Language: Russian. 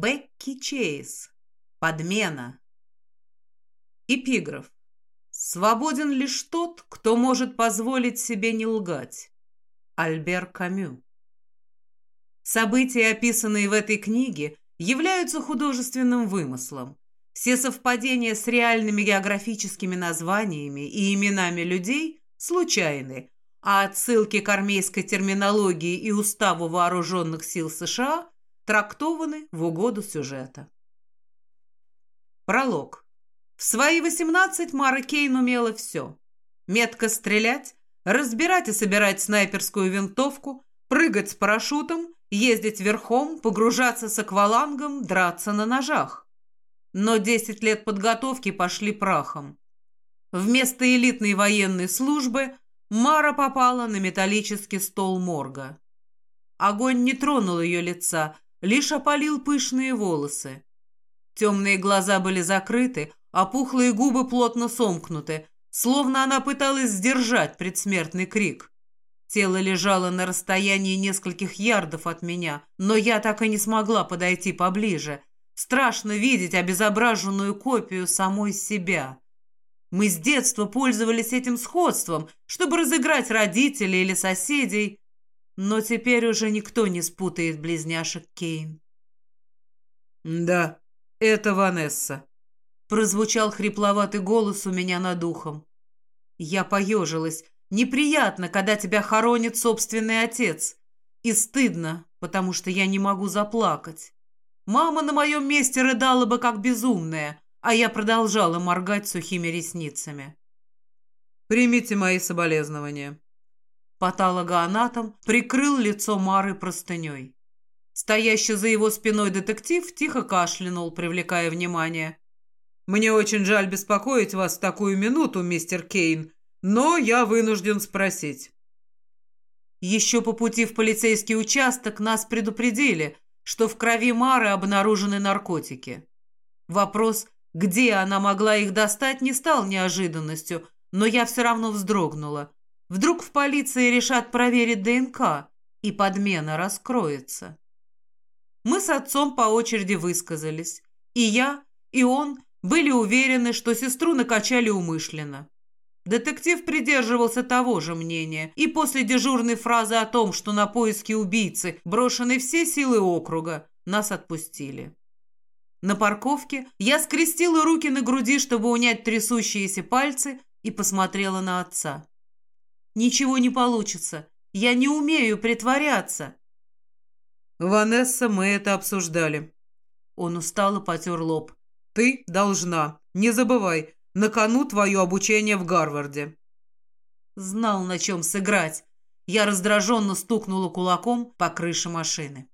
Бекки Чейз. Подмена. Эпиграф. Свободен лишь тот, кто может позволить себе не лгать. Альбер Камю. События, описанные в этой книге, являются художественным вымыслом. Все совпадения с реальными географическими названиями и именами людей случайны, а отсылки к армейской терминологии и уставу вооруженных сил США трактованы в угоду сюжета. Пролог. В свои 18 Мара Кейн умела все. Метко стрелять, разбирать и собирать снайперскую винтовку, прыгать с парашютом, ездить верхом, погружаться с аквалангом, драться на ножах. Но 10 лет подготовки пошли прахом. Вместо элитной военной службы Мара попала на металлический стол морга. Огонь не тронул ее лица, лишь опалил пышные волосы. Темные глаза были закрыты, а пухлые губы плотно сомкнуты, словно она пыталась сдержать предсмертный крик. Тело лежало на расстоянии нескольких ярдов от меня, но я так и не смогла подойти поближе. Страшно видеть обезображенную копию самой себя. Мы с детства пользовались этим сходством, чтобы разыграть родителей или соседей, но теперь уже никто не спутает близняшек Кейн. «Да, это Ванесса», — прозвучал хрипловатый голос у меня над ухом. Я поежилась. Неприятно, когда тебя хоронит собственный отец. И стыдно, потому что я не могу заплакать. Мама на моем месте рыдала бы как безумная, а я продолжала моргать сухими ресницами. «Примите мои соболезнования», Патологоанатом прикрыл лицо Мары простыней. Стоящий за его спиной детектив тихо кашлянул, привлекая внимание. «Мне очень жаль беспокоить вас в такую минуту, мистер Кейн, но я вынужден спросить». Еще по пути в полицейский участок нас предупредили, что в крови Мары обнаружены наркотики. Вопрос, где она могла их достать, не стал неожиданностью, но я все равно вздрогнула. Вдруг в полиции решат проверить ДНК, и подмена раскроется. Мы с отцом по очереди высказались. И я, и он были уверены, что сестру накачали умышленно. Детектив придерживался того же мнения, и после дежурной фразы о том, что на поиски убийцы брошены все силы округа, нас отпустили. На парковке я скрестила руки на груди, чтобы унять трясущиеся пальцы, и посмотрела на отца. Ничего не получится. Я не умею притворяться. Ванесса, мы это обсуждали. Он устало потер лоб. Ты должна. Не забывай, на кону твое обучение в Гарварде. Знал, на чем сыграть. Я раздраженно стукнула кулаком по крыше машины.